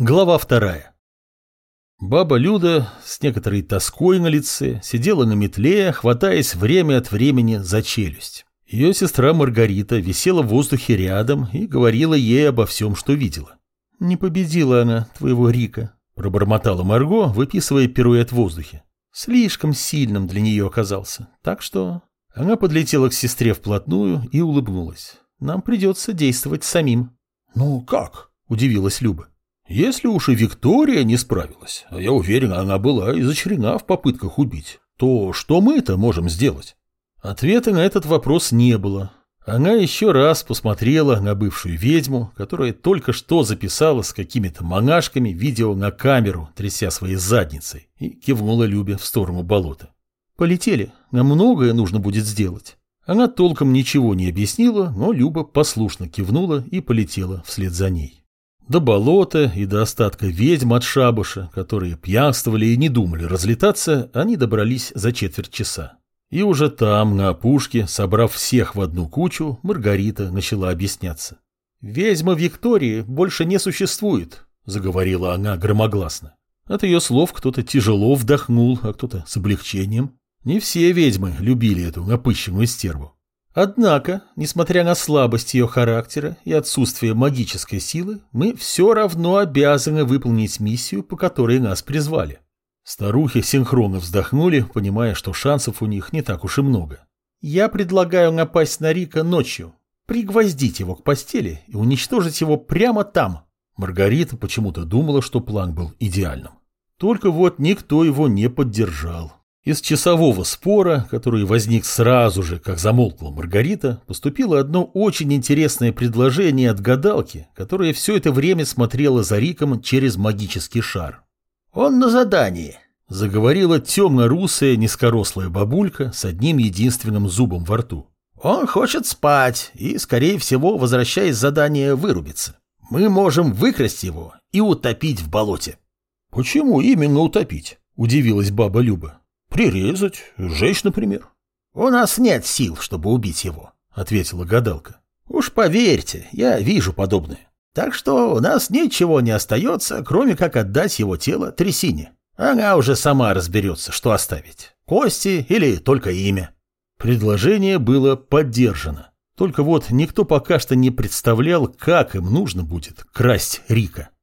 Глава вторая. Баба Люда с некоторой тоской на лице сидела на метле, хватаясь время от времени за челюсть. Ее сестра Маргарита висела в воздухе рядом и говорила ей обо всем, что видела. «Не победила она твоего Рика», – пробормотала Марго, выписывая пируэт в воздухе. «Слишком сильным для нее оказался, так что...» Она подлетела к сестре вплотную и улыбнулась. «Нам придется действовать самим». «Ну как?» – удивилась Люба. Если уж и Виктория не справилась, а я уверен, она была изощрена в попытках убить, то что мы-то можем сделать? Ответа на этот вопрос не было. Она еще раз посмотрела на бывшую ведьму, которая только что записала с какими-то монашками видео на камеру, тряся своей задницей, и кивнула Любе в сторону болота. «Полетели, нам многое нужно будет сделать». Она толком ничего не объяснила, но Люба послушно кивнула и полетела вслед за ней. До болота и до остатка ведьм от шабуша, которые пьянствовали и не думали разлетаться, они добрались за четверть часа. И уже там, на опушке, собрав всех в одну кучу, Маргарита начала объясняться. «Ведьма Виктории больше не существует», — заговорила она громогласно. От ее слов кто-то тяжело вдохнул, а кто-то с облегчением. Не все ведьмы любили эту напыщенную стерву. Однако, несмотря на слабость ее характера и отсутствие магической силы, мы все равно обязаны выполнить миссию, по которой нас призвали. Старухи синхронно вздохнули, понимая, что шансов у них не так уж и много. Я предлагаю напасть на Рика ночью, пригвоздить его к постели и уничтожить его прямо там. Маргарита почему-то думала, что план был идеальным. Только вот никто его не поддержал. Из часового спора, который возник сразу же, как замолкла Маргарита, поступило одно очень интересное предложение от гадалки, которая все это время смотрела за Риком через магический шар. «Он на задании», — заговорила темно-русая низкорослая бабулька с одним единственным зубом во рту. «Он хочет спать и, скорее всего, возвращаясь с задания, вырубиться. Мы можем выкрасть его и утопить в болоте». «Почему именно утопить?» — удивилась баба Люба. Прирезать, сжечь, например. У нас нет сил, чтобы убить его, ответила гадалка. Уж поверьте, я вижу подобное. Так что у нас ничего не остается, кроме как отдать его тело трясине. Она уже сама разберется, что оставить. Кости или только имя. Предложение было поддержано. Только вот никто пока что не представлял, как им нужно будет красть Рика.